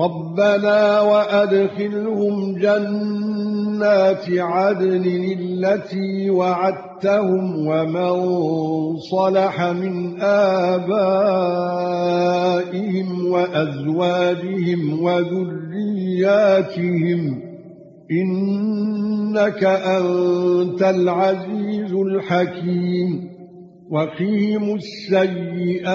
رَبَّنَا وَأَدْخِلْهُمْ جَنَّاتِ عَدْنٍ الَّتِي وَعَدتَّهُمْ وَمَن صَلَحَ مِنْ آبَائِهِمْ وَأَزْوَاجِهِمْ وَذُرِّيَّاتِهِمْ إِنَّكَ أَنتَ الْعَزِيزُ الْحَكِيمُ وَقِيمُوا السَّيِّئَاتِ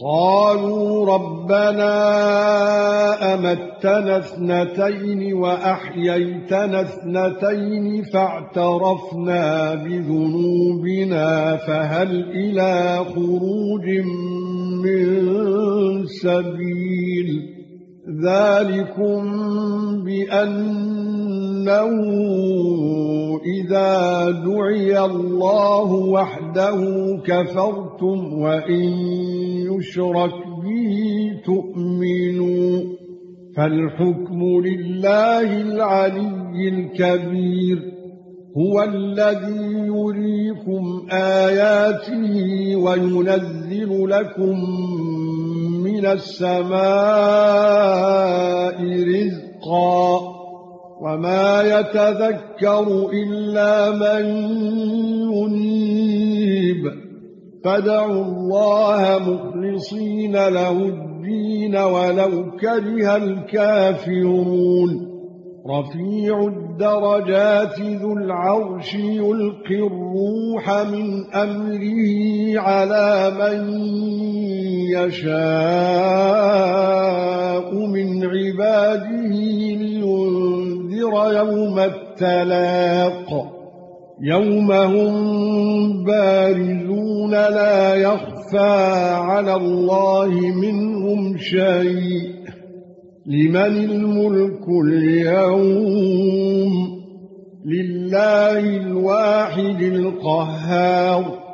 قالوا ربنا أمتنا اثنتين وأحييتنا اثنتين فاعترفنا بذنوبنا فهل إلى خروج من سبيل ذَلِكُمْ بِأَنَّهُ إِذَا دُعِيَ اللَّهُ وَحْدَهُ كَفَرْتُمْ وَإِن يُشْرَكْ بِهِ تُؤْمِنُوا فَالْحُكْمُ لِلَّهِ الْعَلِيِّ الْكَبِيرِ. هُوَ الَّذِي يُرِيكُمْ آيَاتِهِ وَيُنَزِّلُ لَكُم مِنَ السَّمَاءِ رِزْقًا وَمَا يَتَذَكَّرُ إِلَّا مَن يُنِيبُ. فَادْعُوا اللَّهَ مُخْلِصِينَ لَهُ الدِّينَ وَلَوْ كَرِهَ الْكَافِرُونَ. رَفِيعُ الدَّرَجَاتِ ذُو الْعَرْشِ يُلْقِي الرُّوحَ مِنْ أَمْرِهِ عَلَى مَن يَشَاءُ مِنْ عِبَادِهِ يَوْمَ التَّلَاقِ. يَوْمَ هُمْ بَارِزُونَ لَا يَخْفَى عَلَى اللَّهِ مِنْهُمْ شَيْءٌ. لمن الملك اليوم؟ لله الواحد القهار.